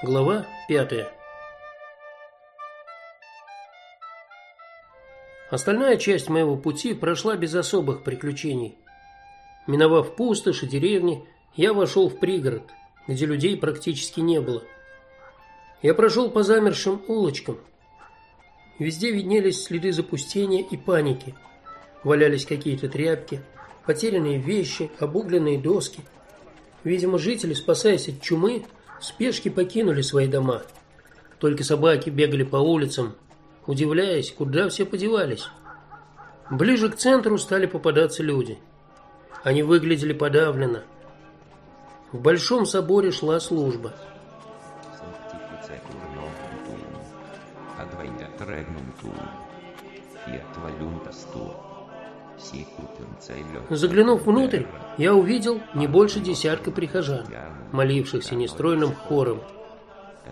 Глава 5. Остальная часть моего пути прошла без особых приключений. Миновав пустоши, деревни, я вошел в пригород, где людей практически не было. Я прошел по замершим улочкам. Везде виднелись следы запустения и паники. Валялись какие-то тряпки, потерянные вещи, обугленные доски. Видимо, жители, спасаясь от чумы, в спешке покинули свои дома. Только собаки бегали по улицам, удивляясь, куда все подевались. Ближе к центру стали попадаться люди. Они выглядели подавленно. В большом соборе шла служба. Заглянув внутрь, я увидел не больше десятка прихожан, молившихся нестройным хором.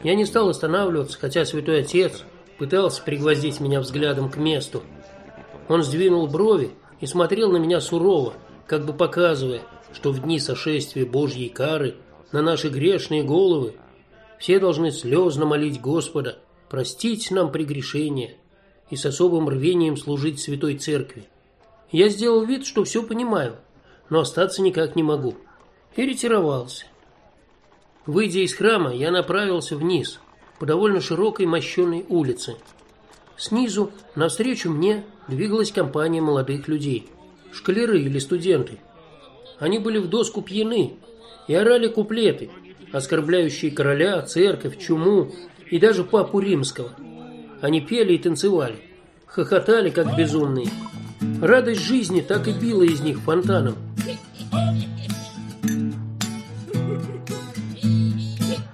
Я не стал останавливаться, хотя святой отец пытался пригвоздить меня взглядом к месту. Он сдвинул брови и смотрел на меня сурово, как бы показывая, что в дни сошествия Божьей кары на наши грешные головы все должны слезно молить Господа простить нам прегрешения и с особым рвением служить святой церкви. Я сделал вид, что все понимаю, но остаться никак не могу. И ретировался. Выйдя из храма, я направился вниз, по довольно широкой мощенной улице. Снизу навстречу мне двигалась компания молодых людей, школяры или студенты. Они были в доску пьяны и орали куплеты, оскорбляющие короля, церковь, чуму и даже папу римского. Они пели и танцевали, хохотали как безумные. Радость жизни так и била из них фонтаном.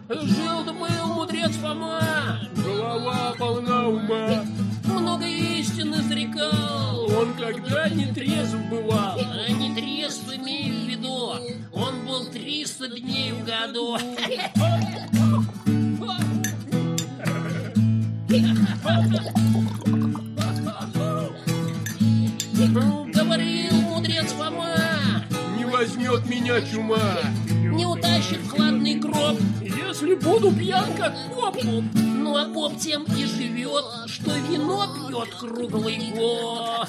Жил да был мудрец Фома, голова полна ума. Много истины изрекал, он когда не трезв бывал. А не трезв имею в виду, он был 300 дней в году. Говорил Возьмет меня чума, не утащит в хладный гроб. если буду пьян как поп. Ну а поп тем и живет, что вино пьет круглый год.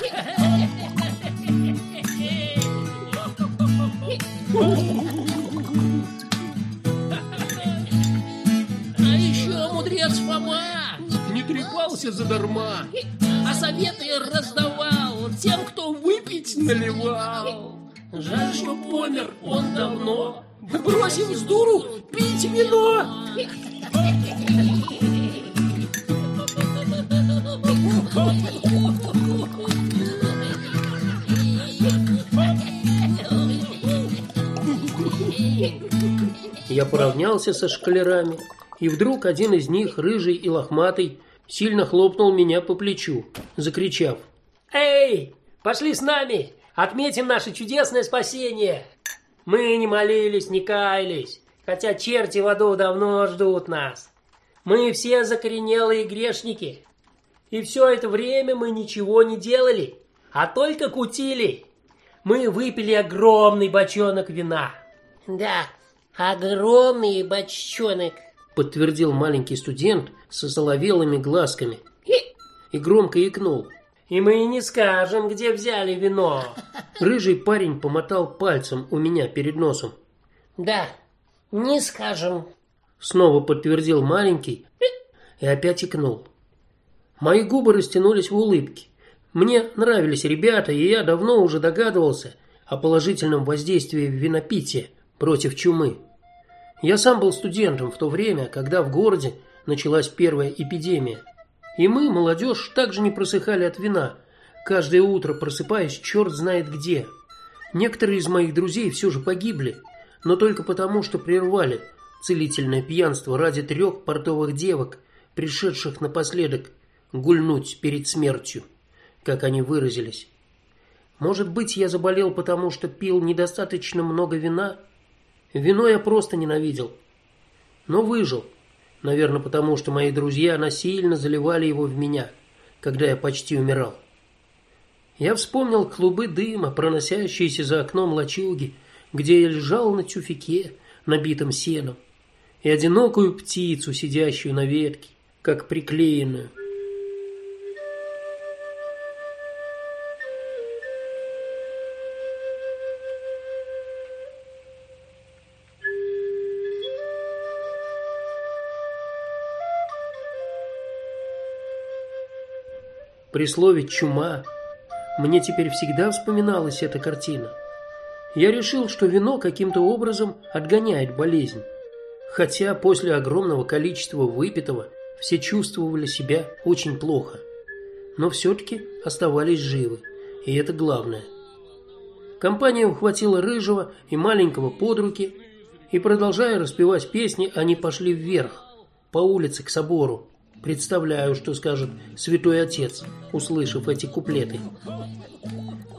А еще мудрец Фома, Не трепался задарма, а советы раздавал тем, кто выпить наливал. Жаль, что помер он давно. Бросим с дуру пить вино. Я поравнялся со шкалерами, и вдруг один из них, рыжий и лохматый, сильно хлопнул меня по плечу, закричав: Эй, пошли с нами, отметим наше чудесное спасение. Мы не молились, не каялись, хотя черти в аду давно ждут нас. Мы все закоренелые грешники. И все это время мы ничего не делали, а только кутили. Мы выпили огромный бочонок вина. Да, огромный бочонок. подтвердил маленький студент со соловелыми глазками и громко икнул. И мы не скажем, где взяли вино. Рыжий парень помотал пальцем у меня перед носом. Да, не скажем. Снова подтвердил маленький и опять икнул. Мои губы растянулись в улыбке. Мне нравились ребята, и я давно уже догадывался о положительном воздействии винопития против чумы. Я сам был студентом в то время, когда в городе началась первая эпидемия. И мы, молодежь, также не просыхали от вина, каждое утро просыпаясь черт знает где. Некоторые из моих друзей все же погибли, но только потому, что прервали целительное пьянство ради трех портовых девок, пришедших напоследок гульнуть перед смертью, как они выразились. Может быть, я заболел потому, что пил недостаточно много вина? Вино я просто ненавидел. Но выжил. Наверное, потому что мои друзья насильно заливали его в меня, когда я почти умирал. Я вспомнил клубы дыма, проносящиеся за окном лачуги, где я лежал на тюфяке, набитом сеном. и одинокую птицу, сидящую на ветке, как приклеенную. При слове чума мне теперь всегда вспоминалась эта картина. Я решил, что вино каким-то образом отгоняет болезнь. Хотя после огромного количества выпитого все чувствовали себя очень плохо, но все таки оставались живы, и это главное. Компания ухватила рыжего и маленького под руки, и продолжая распевать песни, они пошли вверх по улице к собору. Представляю, что скажет святой отец, услышав эти куплеты.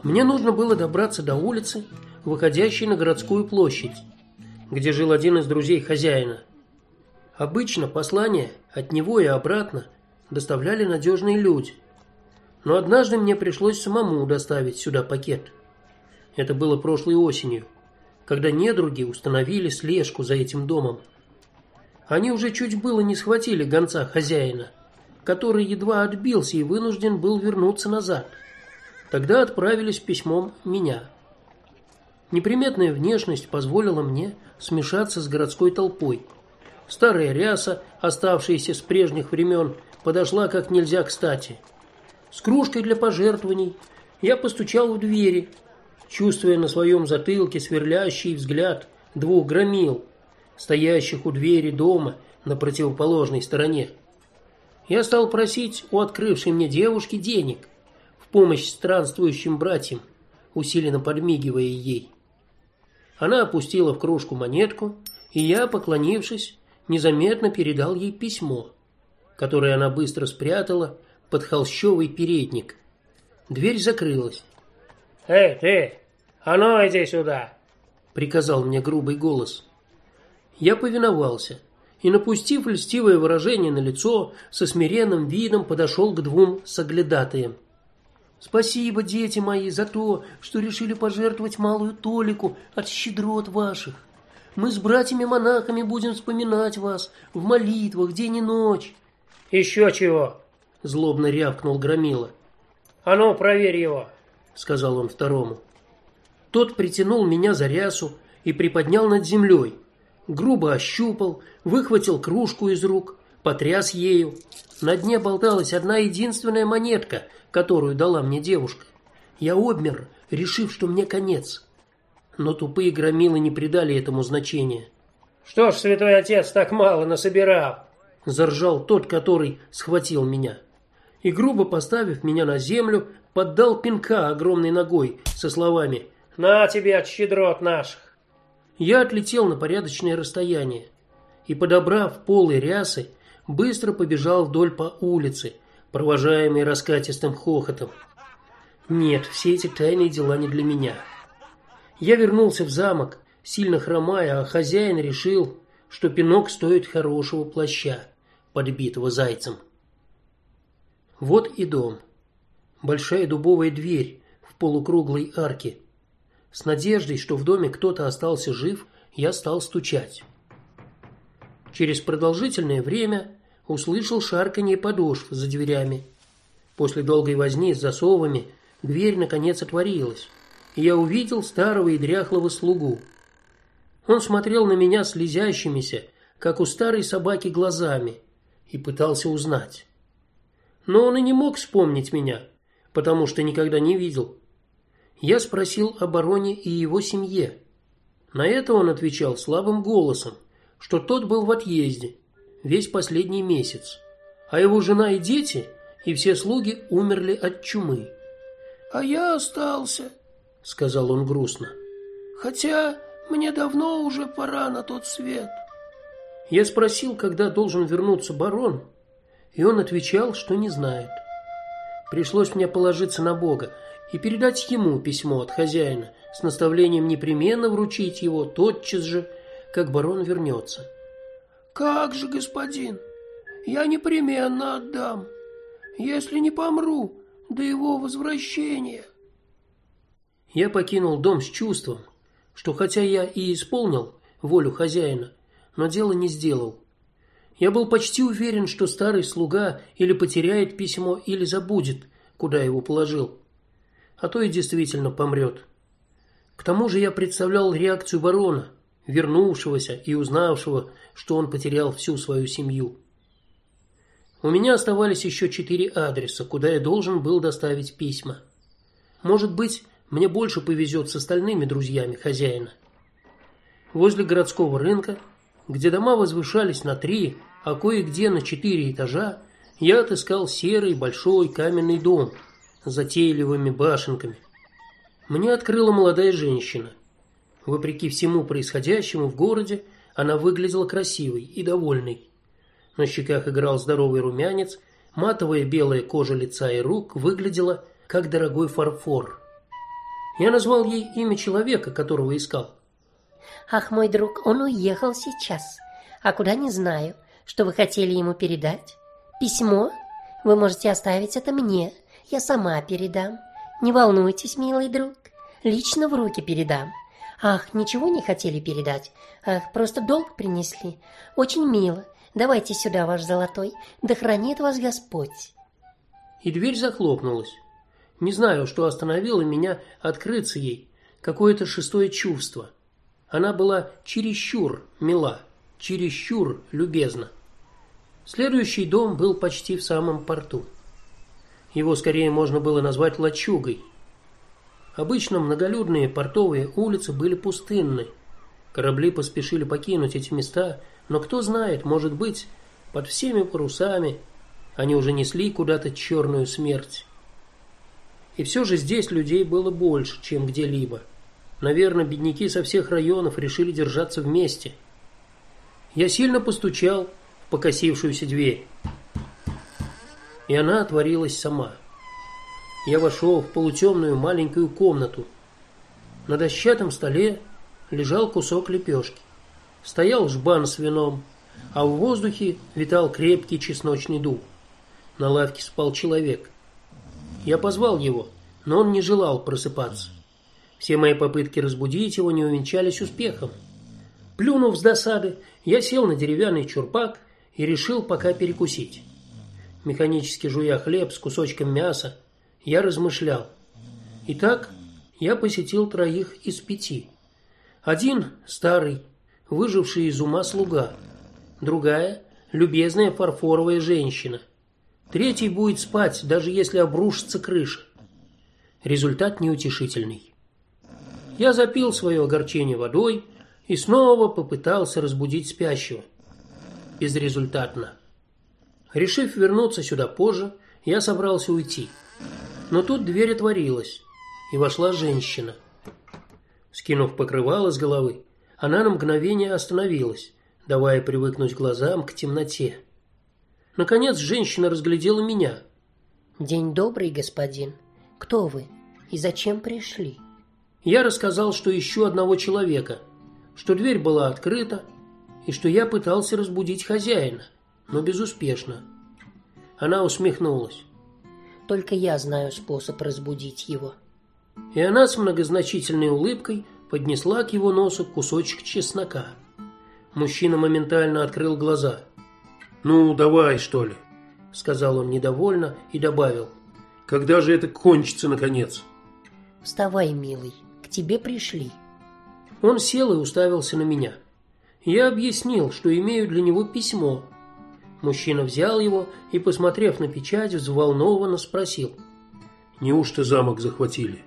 Мне нужно было добраться до улицы, выходящей на городскую площадь, где жил один из друзей хозяина. Обычно послания от него и обратно доставляли надежные люди. Но однажды мне пришлось самому доставить сюда пакет. Это было прошлой осенью, когда недруги установили слежку за этим домом. Они уже чуть было не схватили гонца хозяина, который едва отбился и вынужден был вернуться назад. Тогда отправились письмом меня. Неприметная внешность позволила мне смешаться с городской толпой. Старая ряса, оставшаяся с прежних времен, подошла как нельзя кстати. С кружкой для пожертвований я постучал в двери, чувствуя на своем затылке сверлящий взгляд двух громил, стоящих у двери дома на противоположной стороне. Я стал просить у открывшей мне девушки денег в помощь странствующим братьям, усиленно подмигивая ей. Она опустила в кружку монетку, и я, поклонившись, незаметно передал ей письмо, которое она быстро спрятала под холщовый передник. Дверь закрылась. "Эй, ты! А ну иди сюда", приказал мне грубый голос. Я повиновался и, напустив льстивое выражение на лицо, со смиренным видом подошел к двум соглядатаям. Спасибо, дети мои, за то, что решили пожертвовать малую толику от щедрот ваших. Мы с братьями-монахами будем вспоминать вас в молитвах день и ночь. Еще чего? злобно рявкнул Громила. А ну, проверь его, сказал он второму. Тот притянул меня за рясу и приподнял над землей грубо ощупал, выхватил кружку из рук, потряс ею. На дне болталась одна единственная монетка, которую дала мне девушка. Я обмер, решив, что мне конец. Но тупые громилы не придали этому значения. Что ж, святой отец так мало насобирал, заржал тот, который схватил меня. И грубо поставив меня на землю, поддал пинка огромной ногой со словами: "На тебе от щедрот наших". Я отлетел на порядочное расстояние и, подобрав полы рясы, быстро побежал вдоль по улице, провожаемый раскатистым хохотом. Нет, все эти тайные дела не для меня. Я вернулся в замок, сильно хромая, а хозяин решил, что пинок стоит хорошего плаща, подбитого зайцем. Вот и дом. Большая дубовая дверь в полукруглой арке. С надеждой, что в доме кто-то остался жив, я стал стучать. Через продолжительное время услышал шарканье подошв за дверями. После долгой возни с засовами дверь наконец отворилась, и я увидел старого и дряхлого слугу. Он смотрел на меня слезящимися, как у старой собаки глазами, и пытался узнать. Но он и не мог вспомнить меня, потому что никогда не видел. Я спросил о бароне и его семье. На это он отвечал слабым голосом, что тот был в отъезде весь последний месяц, а его жена и дети и все слуги умерли от чумы. А я остался, сказал он грустно. Хотя мне давно уже пора на тот свет. Я спросил, когда должен вернуться барон, и он отвечал, что не знает. Пришлось мне положиться на Бога и передать ему письмо от хозяина с наставлением непременно вручить его тотчас же, как барон вернется. Как же, господин? Я непременно отдам, если не помру до его возвращения. Я покинул дом с чувством, что хотя я и исполнил волю хозяина, но дело не сделал. Я был почти уверен, что старый слуга или потеряет письмо, или забудет, куда его положил. А то и действительно помрет. К тому же я представлял реакцию барона, вернувшегося и узнавшего, что он потерял всю свою семью. У меня оставались еще четыре адреса, куда я должен был доставить письма. Может быть, мне больше повезет с остальными друзьями хозяина. Возле городского рынка где дома возвышались на три, а кое-где на четыре этажа, я отыскал серый большой каменный дом затейливыми башенками. Мне открыла молодая женщина. Вопреки всему происходящему в городе, она выглядела красивой и довольной. На щеках играл здоровый румянец, матовая белая кожа лица и рук выглядела как дорогой фарфор. Я назвал ей имя человека, которого искал. Ах, мой друг, он уехал сейчас. А куда не знаю. Что вы хотели ему передать? Письмо? Вы можете оставить это мне. Я сама передам. Не волнуйтесь, милый друг. Лично в руки передам. Ах, ничего не хотели передать. Ах, просто долг принесли. Очень мило. Давайте сюда ваш золотой. Да хранит вас Господь. И дверь захлопнулась. Не знаю, что остановило меня открыться ей. Какое-то шестое чувство. Она была чересчур мила, чересчур любезна. Следующий дом был почти в самом порту. Его скорее можно было назвать лачугой. Обычно многолюдные портовые улицы были пустынны. Корабли поспешили покинуть эти места, но кто знает, может быть, под всеми парусами они уже несли куда-то черную смерть. И все же здесь людей было больше, чем где-либо. Наверное, бедняки со всех районов решили держаться вместе. Я сильно постучал в покосившуюся дверь. И она отворилась сама. Я вошел в полутемную маленькую комнату. На дощатом столе лежал кусок лепешки. Стоял жбан с вином, а в воздухе витал крепкий чесночный дух. На лавке спал человек. Я позвал его, но он не желал просыпаться. Все мои попытки разбудить его не увенчались успехом. Плюнув с досады, я сел на деревянный чурбак и решил пока перекусить. Механически жуя хлеб с кусочком мяса, я размышлял. Итак, я посетил троих из пяти. Один старый, выживший из ума слуга, другая любезная фарфоровая женщина. Третий будет спать, даже если обрушится крыша. Результат неутешительный. Я запил свое огорчение водой и снова попытался разбудить спящего. Безрезультатно. Решив вернуться сюда позже, я собрался уйти. Но тут дверь отворилась, и вошла женщина. Скинув покрывало с головы, она на мгновение остановилась, давая привыкнуть глазам к темноте. Наконец женщина разглядела меня. День добрый, господин. Кто вы и зачем пришли? Я рассказал, что ищу одного человека, что дверь была открыта и что я пытался разбудить хозяина, но безуспешно. Она усмехнулась. Только я знаю способ разбудить его. И она с многозначительной улыбкой поднесла к его носу кусочек чеснока. Мужчина моментально открыл глаза. "Ну, давай, что ли?" сказал он недовольно и добавил: "Когда же это кончится наконец?" "Вставай, милый тебе пришли. Он сел и уставился на меня. Я объяснил, что имею для него письмо. Мужчина взял его и, посмотрев на печать, взволнованно спросил: "Неужто замок захватили?"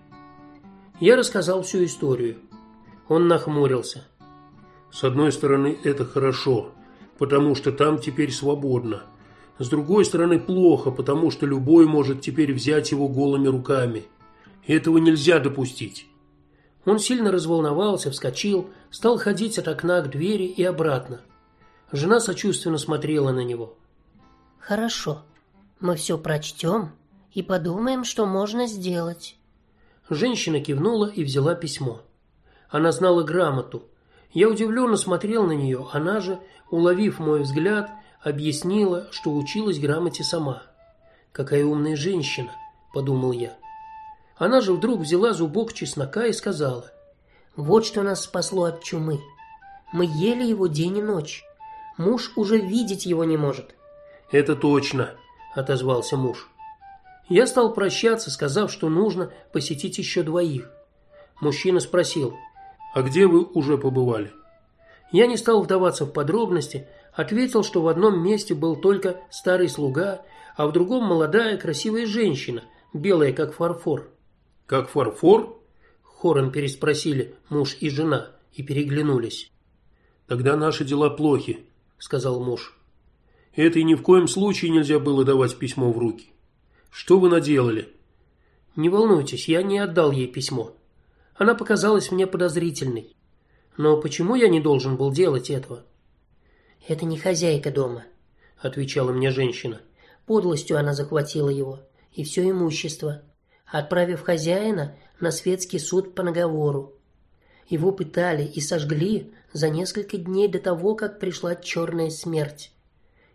Я рассказал всю историю. Он нахмурился. С одной стороны, это хорошо, потому что там теперь свободно. С другой стороны, плохо, потому что любой может теперь взять его голыми руками. Этого нельзя допустить. Он сильно разволновался, вскочил, стал ходить от окна к двери и обратно. Жена сочувственно смотрела на него. Хорошо. Мы все прочтем и подумаем, что можно сделать. Женщина кивнула и взяла письмо. Она знала грамоту. Я удивленно смотрел на нее. Она же, уловив мой взгляд, объяснила, что училась грамоте сама. Какая умная женщина, подумал я. Она же вдруг взяла зубок чеснока и сказала: "Вот что нас спасло от чумы. Мы ели его день и ночь. Муж уже видеть его не может. Это точно, отозвался муж. Я стал прощаться, сказав, что нужно посетить еще двоих. Мужчина спросил: "А где вы уже побывали?" Я не стал вдаваться в подробности, ответил, что в одном месте был только старый слуга, а в другом молодая красивая женщина, белая как фарфор. Как фарфор? хором переспросили муж и жена и переглянулись. Тогда наши дела плохи, сказал муж. Это и ни в коем случае нельзя было давать письмо в руки. Что вы наделали? Не волнуйтесь, я не отдал ей письмо. Она показалась мне подозрительной. Но почему я не должен был делать этого? Это не хозяйка дома, отвечала мне женщина. Подлостью она захватила его и все имущество, отправив хозяина на светский суд по наговору. Его пытали и сожгли за несколько дней до того, как пришла черная смерть.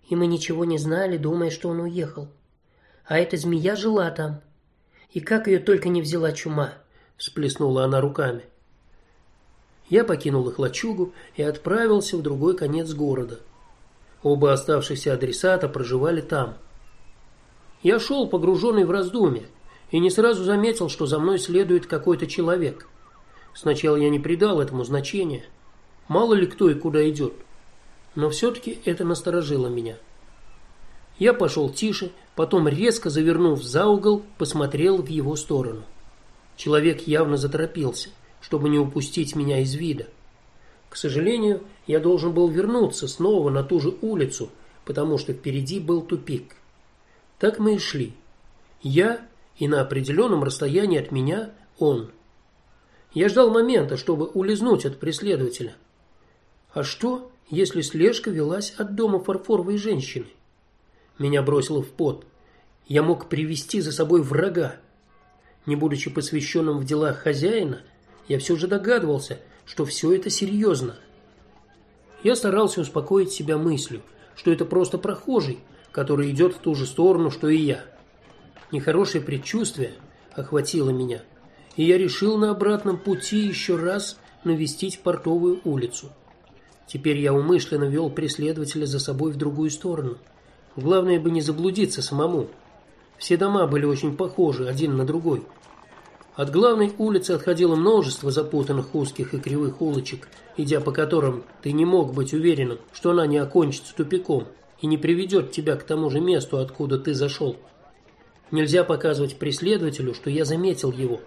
И мы ничего не знали, думая, что он уехал. А эта змея жила там. И как ее только не взяла чума, всплеснула она руками. Я покинул их лачугу и отправился в другой конец города. Оба оставшихся адресата проживали там. Я шел погруженный в раздумья и не сразу заметил, что за мной следует какой-то человек. Сначала я не придал этому значения. Мало ли кто и куда идет. Но все таки это насторожило меня. Я пошел тише, потом резко завернув за угол, посмотрел в его сторону. Человек явно заторопился чтобы не упустить меня из вида. К сожалению, я должен был вернуться снова на ту же улицу, потому что впереди был тупик. Так мы и шли. Я и на определенном расстоянии от меня он. Я ждал момента, чтобы улизнуть от преследователя. А что, если слежка велась от дома фарфоровой женщины? Меня бросило в пот. Я мог привести за собой врага. Не будучи посвященным в делах хозяина, я все же догадывался, что все это серьезно. Я старался успокоить себя мыслью, что это просто прохожий, который идет в ту же сторону, что и я. Нехорошее предчувствие охватило меня, и я решил на обратном пути еще раз навестить портовую улицу. Теперь я умышленно вел преследователя за собой в другую сторону. Главное бы не заблудиться самому. Все дома были очень похожи один на другой. От главной улицы отходило множество запутанных узких и кривых улочек, идя по которым ты не мог быть уверенным, что она не окончится тупиком и не приведет тебя к тому же месту, откуда ты зашел. Нельзя показывать преследователю, что я заметил его.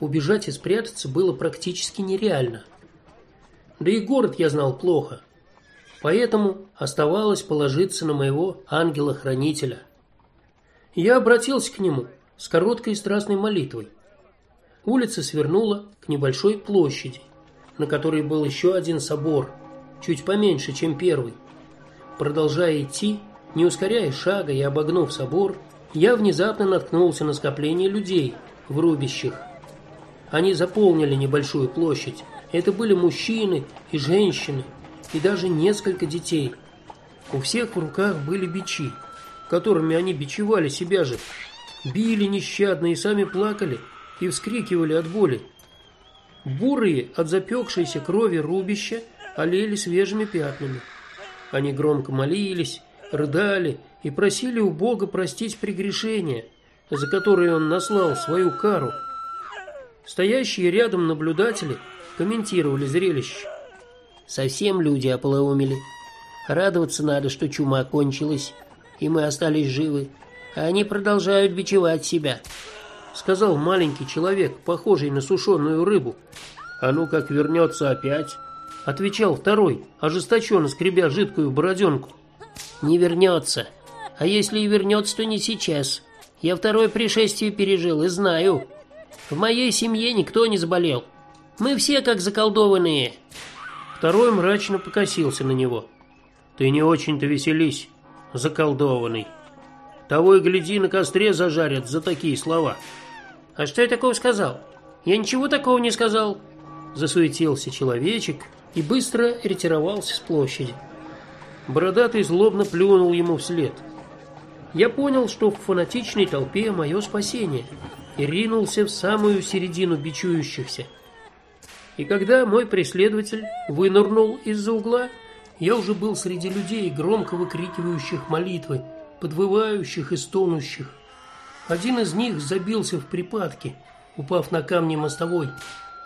Убежать и спрятаться было практически нереально. Да и город я знал плохо. Поэтому оставалось положиться на моего ангела-хранителя. Я обратился к нему с короткой и страстной молитвой. Улица свернула к небольшой площади, на которой был еще один собор, чуть поменьше, чем первый. Продолжая идти, не ускоряя шага и обогнув собор, я внезапно наткнулся на скопление людей в рубищах. Они заполнили небольшую площадь. Это были мужчины и женщины, и даже несколько детей. У всех в руках были бичи, которыми они бичевали себя же. Били нещадно и сами плакали и вскрикивали от боли. Бурые от запекшейся крови рубища олели свежими пятнами. Они громко молились, рыдали и просили у Бога простить прегрешения, за которые он наслал свою кару. Стоящие рядом наблюдатели комментировали зрелище. Совсем люди ополоумели. Радоваться надо, что чума кончилась, и мы остались живы, а они продолжают бичевать себя сказал маленький человек, похожий на сушеную рыбу. А ну как вернется опять, отвечал второй, ожесточенно скребя жидкую бороденку. Не вернется. А если и вернется, то не сейчас. Я второе пришествие пережил и знаю. В моей семье никто не заболел. Мы все как заколдованные. Второй мрачно покосился на него. Ты не очень-то веселись, заколдованный. Того и гляди на костре зажарят за такие слова. А что я такого сказал? Я ничего такого не сказал. Засуетился человечек и быстро ретировался с площади. Бородатый злобно плюнул ему вслед. Я понял, что в фанатичной толпе мое спасение, и ринулся в самую середину бичующихся. И когда мой преследователь вынырнул из-за угла, я уже был среди людей, громко выкрикивающих молитвы, подвывающих и стонущих. Один из них забился в припадке, упав на камни мостовой.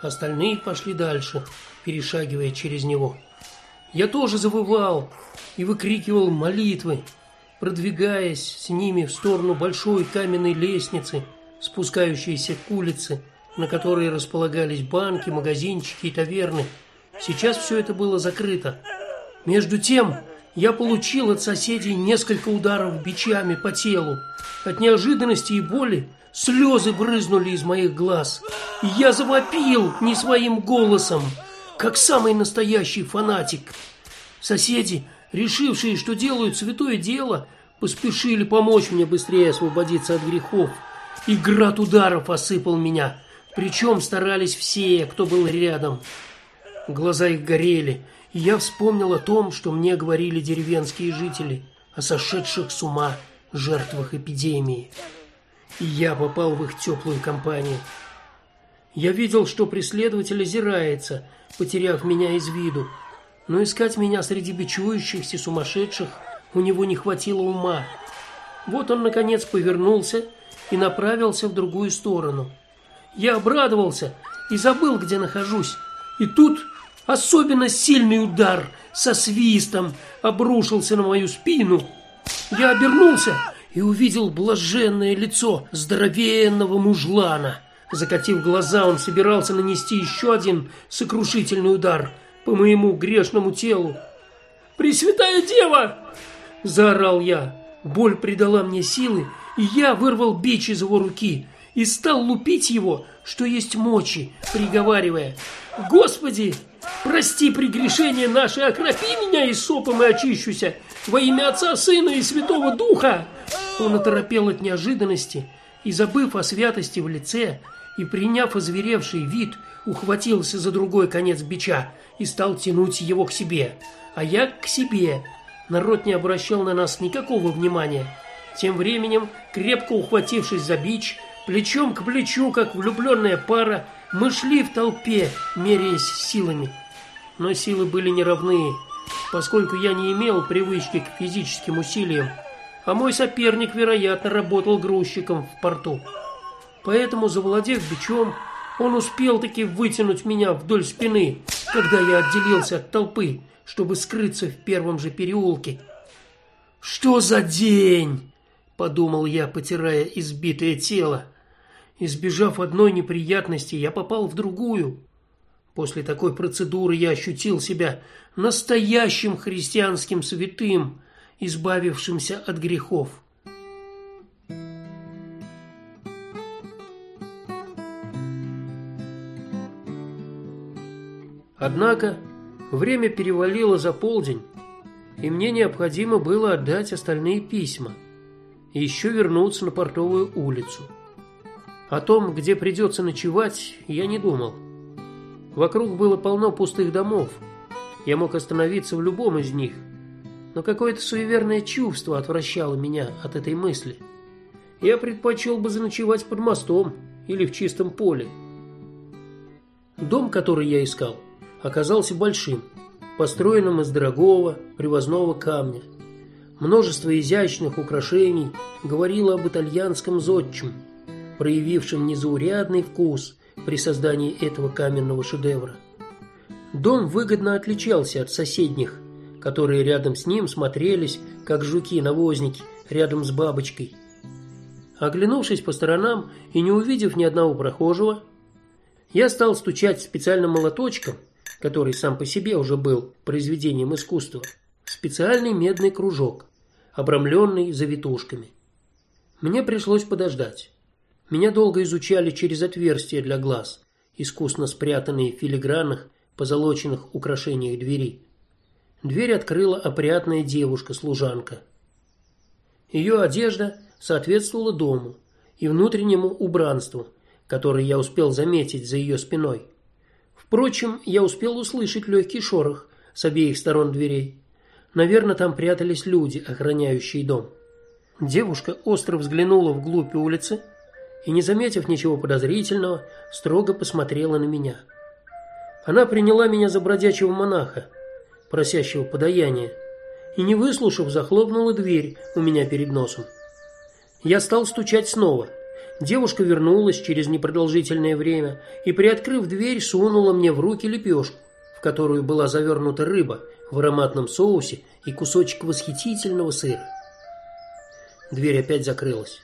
Остальные пошли дальше, перешагивая через него. Я тоже завывал и выкрикивал молитвы, продвигаясь с ними в сторону большой каменной лестницы, спускающейся к улице, на которой располагались банки, магазинчики и таверны. Сейчас все это было закрыто. Между тем, я получил от соседей несколько ударов бичами по телу. От неожиданности и боли слезы брызнули из моих глаз. И я завопил не своим голосом, как самый настоящий фанатик. Соседи, решившие, что делают святое дело, поспешили помочь мне быстрее освободиться от грехов. И град ударов осыпал меня. Причем старались все, кто был рядом. Глаза их горели, и я вспомнил о том, что мне говорили деревенские жители о сошедших с ума жертвах эпидемии. И я попал в их теплую компанию. Я видел, что преследователь озирается, потеряв меня из виду. Но искать меня среди бичующихся сумасшедших у него не хватило ума. Вот он наконец повернулся и направился в другую сторону. Я обрадовался и забыл, где нахожусь. И тут особенно сильный удар со свистом обрушился на мою спину. Я обернулся и увидел блаженное лицо здоровенного мужлана. Закатив глаза, он собирался нанести еще один сокрушительный удар по моему грешному телу. "Пресвятая Дева!" заорал я. Боль придала мне силы, и я вырвал бич из его руки и стал лупить его, что есть мочи, приговаривая: "Господи, прости прегрешение наше, окропи меня и сопом и очищуся во имя Отца, Сына и Святого Духа". Он оторопел от неожиданности и, забыв о святости в лице и приняв озверевший вид, ухватился за другой конец бича и стал тянуть его к себе, а я к себе. Народ не обращал на нас никакого внимания. Тем временем, крепко ухватившись за бич, Плечом к плечу, как влюбленная пара, мы шли в толпе, меряясь силами. Но силы были неравны, поскольку я не имел привычки к физическим усилиям, а мой соперник, вероятно, работал грузчиком в порту. Поэтому, завладев бичом, он успел таки вытянуть меня вдоль спины, когда я отделился от толпы, чтобы скрыться в первом же переулке. Что за день? подумал я, потирая избитое тело. Избежав одной неприятности, я попал в другую. После такой процедуры я ощутил себя настоящим христианским святым, избавившимся от грехов. Однако время перевалило за полдень, и мне необходимо было отдать остальные письма и еще вернуться на портовую улицу. О том, где придется ночевать, я не думал. Вокруг было полно пустых домов. Я мог остановиться в любом из них, но какое-то суеверное чувство отвращало меня от этой мысли. Я предпочел бы заночевать под мостом или в чистом поле. Дом, который я искал, оказался большим, построенным из дорогого привозного камня. Множество изящных украшений говорило об итальянском зодчем, проявившем незаурядный вкус при создании этого каменного шедевра. Дом выгодно отличался от соседних, которые рядом с ним смотрелись как жуки-навозники рядом с бабочкой. Оглянувшись по сторонам и не увидев ни одного прохожего, я стал стучать специальным молоточком, который сам по себе уже был произведением искусства, специальный медный кружок обрамленный завитушками. Мне пришлось подождать. Меня долго изучали через отверстия для глаз, искусно спрятанные в филигранных, позолоченных украшениях двери. Дверь открыла опрятная девушка-служанка. Ее одежда соответствовала дому и внутреннему убранству, которое я успел заметить за ее спиной. Впрочем, я успел услышать легкий шорох с обеих сторон дверей. Наверное, там прятались люди, охраняющие дом. Девушка остро взглянула вглубь улицы и, не заметив ничего подозрительного, строго посмотрела на меня. Она приняла меня за бродячего монаха, просящего подаяния, и не выслушав, захлопнула дверь у меня перед носом. Я стал стучать снова. Девушка вернулась через непродолжительное время и, приоткрыв дверь, сунула мне в руки лепешку, в которую была завернута рыба в ароматном соусе и кусочек восхитительного сыра. Дверь опять закрылась.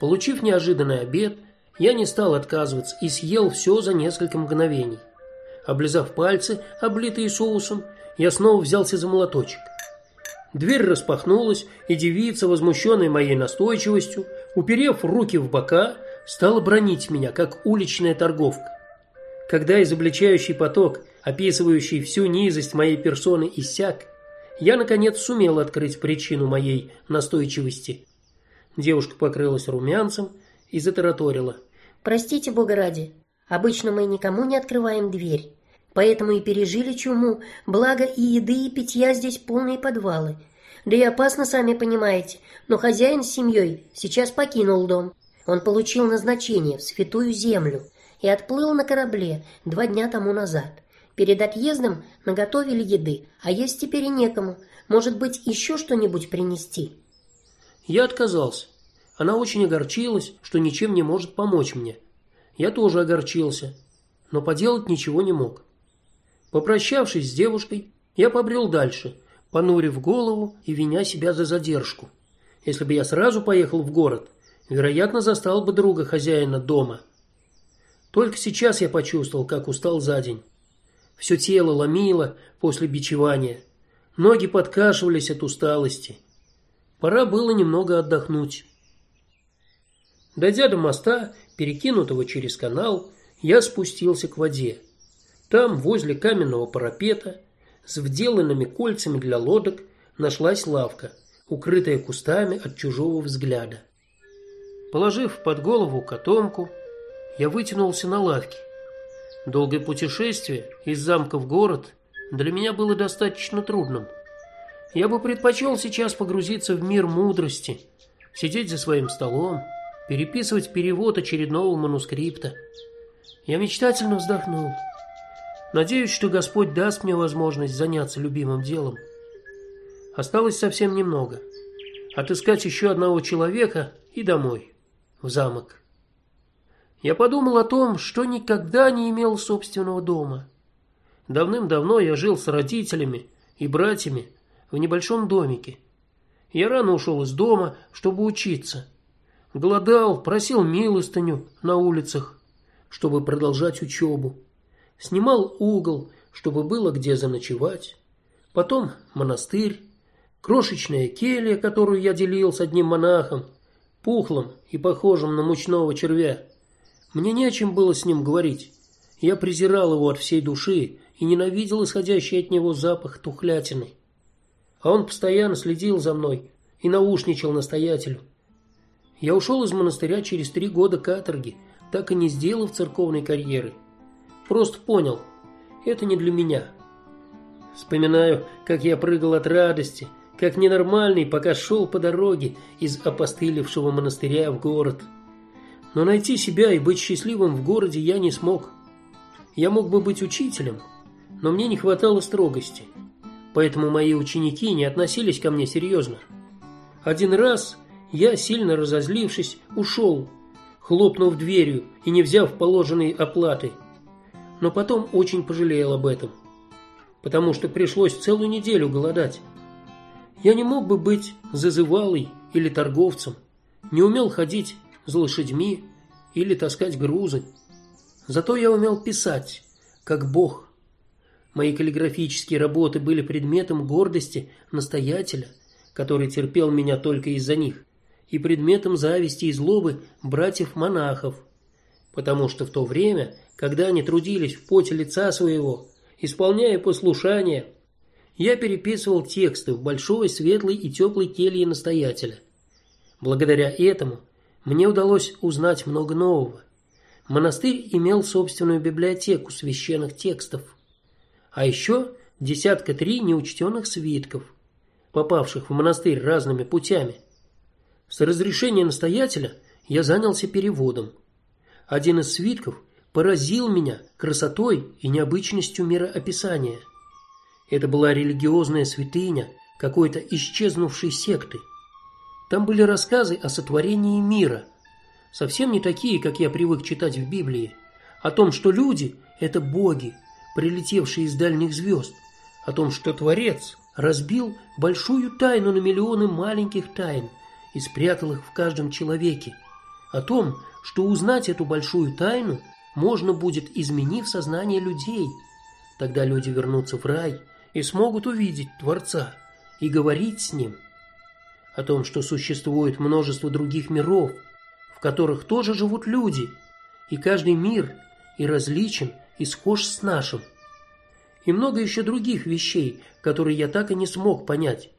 Получив неожиданный обед, я не стал отказываться и съел все за несколько мгновений. Облизав пальцы, облитые соусом, я снова взялся за молоточек. Дверь распахнулась, и девица, возмущенная моей настойчивостью, уперев руки в бока, стала бронить меня, как уличная торговка. Когда изобличающий поток, описывающий всю низость моей персоны, иссяк, я наконец сумел открыть причину моей настойчивости. Девушка покрылась румянцем и затараторила: "Простите, Бога ради, обычно мы никому не открываем дверь, поэтому и пережили чуму. Благо и еды, и питья здесь полные подвалы. Да и опасно, сами понимаете. Но хозяин с семьей сейчас покинул дом. Он получил назначение в Святую Землю и отплыл на корабле два дня тому назад. Перед отъездом наготовили еды, а есть теперь и некому. Может быть, еще что-нибудь принести? Я отказался. Она очень огорчилась, что ничем не может помочь мне. Я тоже огорчился, но поделать ничего не мог. Попрощавшись с девушкой, я побрел дальше, понурив голову и виня себя за задержку. Если бы я сразу поехал в город, вероятно, застал бы друга хозяина дома. Только сейчас я почувствовал, как устал за день. Все тело ломило после бичевания. Ноги подкашивались от усталости. Пора было немного отдохнуть. Дойдя до моста, перекинутого через канал, я спустился к воде. Там, возле каменного парапета, с вделанными кольцами для лодок, нашлась лавка, укрытая кустами от чужого взгляда. Положив под голову котомку, я вытянулся на лавке. Долгое путешествие из замка в город для меня было достаточно трудным. Я бы предпочел сейчас погрузиться в мир мудрости, сидеть за своим столом, переписывать перевод очередного манускрипта. Я мечтательно вздохнул. Надеюсь, что Господь даст мне возможность заняться любимым делом. Осталось совсем немного. Отыскать еще одного человека и домой, в замок. Я подумал о том, что никогда не имел собственного дома. Давным-давно я жил с родителями и братьями в небольшом домике. Я рано ушел из дома, чтобы учиться. Голодал, просил милостыню на улицах, чтобы продолжать учебу снимал угол, чтобы было где заночевать. Потом монастырь, крошечная келья, которую я делил с одним монахом, пухлым и похожим на мучного червя. Мне не о чем было с ним говорить. Я презирал его от всей души и ненавидел исходящий от него запах тухлятины. А он постоянно следил за мной и наушничал настоятелю. Я ушел из монастыря через три года каторги, так и не сделав церковной карьеры. Просто понял, это не для меня. Вспоминаю, как я прыгал от радости, как ненормальный, пока шел по дороге из опостылевшего монастыря в город. Но найти себя и быть счастливым в городе я не смог. Я мог бы быть учителем, но мне не хватало строгости. Поэтому мои ученики не относились ко мне серьезно. Один раз я, сильно разозлившись, ушел, хлопнув дверью и не взяв положенной оплаты но потом очень пожалел об этом, потому что пришлось целую неделю голодать. Я не мог бы быть зазывалой или торговцем, не умел ходить за лошадьми или таскать грузы. Зато я умел писать, как бог. Мои каллиграфические работы были предметом гордости настоятеля, который терпел меня только из-за них, и предметом зависти и злобы братьев-монахов, потому что в то время когда они трудились в поте лица своего, исполняя послушание, я переписывал тексты в большой светлой и теплой келье настоятеля. Благодаря этому мне удалось узнать много нового. Монастырь имел собственную библиотеку священных текстов, а еще десятка три неучтенных свитков, попавших в монастырь разными путями. С разрешения настоятеля я занялся переводом. Один из свитков поразил меня красотой и необычностью мироописания. Это была религиозная святыня какой-то исчезнувшей секты. Там были рассказы о сотворении мира, совсем не такие, как я привык читать в Библии, о том, что люди это боги, прилетевшие из дальних звезд, о том, что Творец разбил большую тайну на миллионы маленьких тайн и спрятал их в каждом человеке, о том, что узнать эту большую тайну можно будет, изменив сознание людей. Тогда люди вернутся в рай и смогут увидеть Творца и говорить с ним. О том, что существует множество других миров, в которых тоже живут люди, и каждый мир и различен, и схож с нашим. И много еще других вещей, которые я так и не смог понять.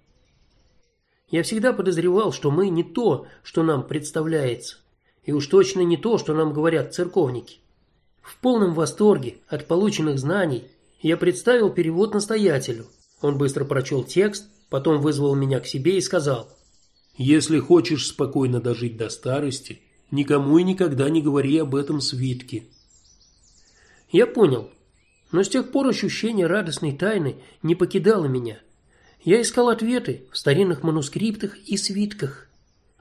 Я всегда подозревал, что мы не то, что нам представляется, и уж точно не то, что нам говорят церковники. В полном восторге от полученных знаний я представил перевод настоятелю. Он быстро прочел текст, потом вызвал меня к себе и сказал: "Если хочешь спокойно дожить до старости, никому и никогда не говори об этом свитке. Я понял. Но с тех пор ощущение радостной тайны не покидало меня. Я искал ответы в старинных манускриптах и свитках.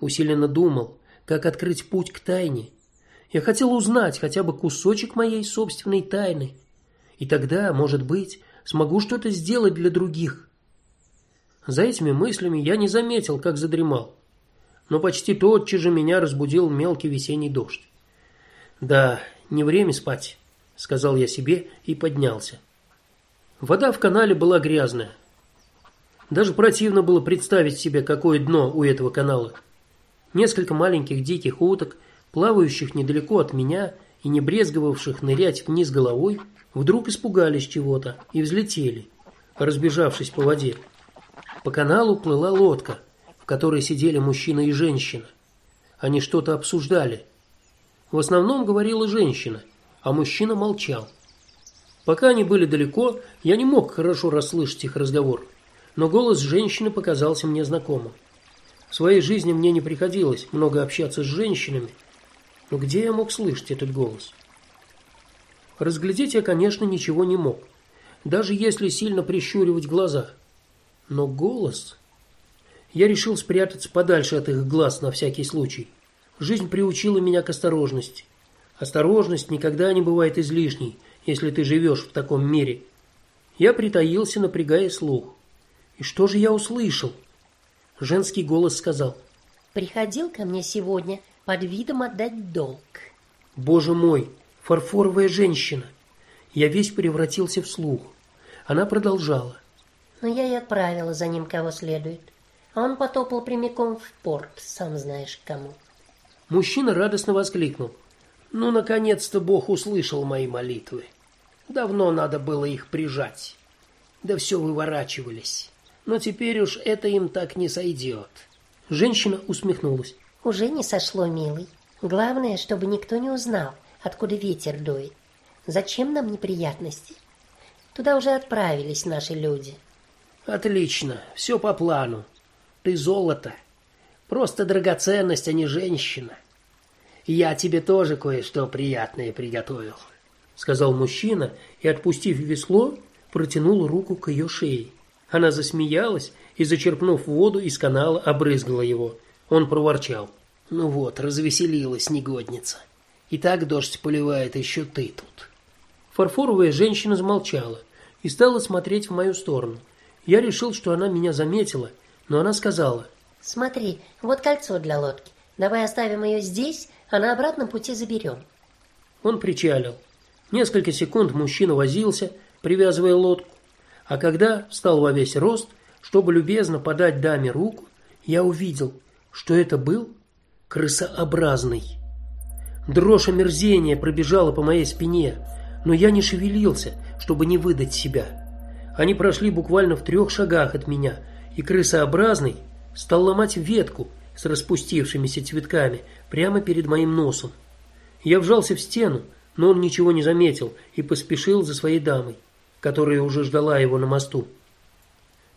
Усиленно думал, как открыть путь к тайне. Я хотел узнать хотя бы кусочек моей собственной тайны. И тогда, может быть, смогу что-то сделать для других. За этими мыслями я не заметил, как задремал. Но почти тотчас же меня разбудил мелкий весенний дождь. Да, не время спать сказал я себе и поднялся. Вода в канале была грязная. Даже противно было представить себе, какое дно у этого канала. Несколько маленьких диких уток, плавающих недалеко от меня и не брезговавших нырять вниз головой, вдруг испугались чего-то и взлетели, разбежавшись по воде. По каналу плыла лодка, в которой сидели мужчина и женщина. Они что-то обсуждали. В основном говорила женщина – а мужчина молчал. Пока они были далеко, я не мог хорошо расслышать их разговор, но голос женщины показался мне знакомым. В своей жизни мне не приходилось много общаться с женщинами, но где я мог слышать этот голос? Разглядеть я, конечно, ничего не мог, даже если сильно прищуривать глаза. Но голос... Я решил спрятаться подальше от их глаз на всякий случай. Жизнь приучила меня к осторожности. Осторожность никогда не бывает излишней, если ты живешь в таком мире. Я притаился, напрягая слух. И что же я услышал? Женский голос сказал: "Приходил ко мне сегодня под видом отдать долг". Боже мой, фарфоровая женщина. Я весь превратился в слух. Она продолжала: "Но я и отправила за ним кого следует. А он потопал прямиком в порт, сам знаешь кому". Мужчина радостно воскликнул: ну, наконец-то Бог услышал мои молитвы. Давно надо было их прижать. Да все выворачивались. Но теперь уж это им так не сойдет. Женщина усмехнулась. Уже не сошло, милый. Главное, чтобы никто не узнал, откуда ветер дует. Зачем нам неприятности? Туда уже отправились наши люди. Отлично, все по плану. Ты золото. Просто драгоценность, а не женщина. Я тебе тоже кое-что приятное приготовил, сказал мужчина и, отпустив весло, протянул руку к ее шее. Она засмеялась и, зачерпнув воду из канала, обрызгала его. Он проворчал: "Ну вот, развеселилась негодница. И так дождь поливает еще ты тут". Фарфоровая женщина замолчала и стала смотреть в мою сторону. Я решил, что она меня заметила, но она сказала: "Смотри, вот кольцо для лодки. Давай оставим ее здесь, а на обратном пути заберем». Он причалил. Несколько секунд мужчина возился, привязывая лодку, а когда встал во весь рост, чтобы любезно подать даме руку, я увидел, что это был крысообразный. Дрожь омерзения пробежала по моей спине, но я не шевелился, чтобы не выдать себя. Они прошли буквально в трех шагах от меня, и крысообразный стал ломать ветку с распустившимися цветками, прямо перед моим носом. Я вжался в стену, но он ничего не заметил и поспешил за своей дамой, которая уже ждала его на мосту.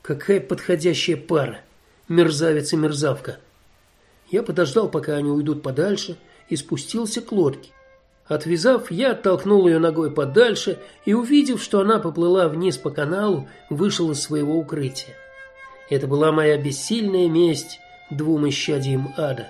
Какая подходящая пара, мерзавец и мерзавка. Я подождал, пока они уйдут подальше, и спустился к лодке. Отвязав, я оттолкнул ее ногой подальше и, увидев, что она поплыла вниз по каналу, вышел из своего укрытия. Это была моя бессильная месть двум исчадиям ада.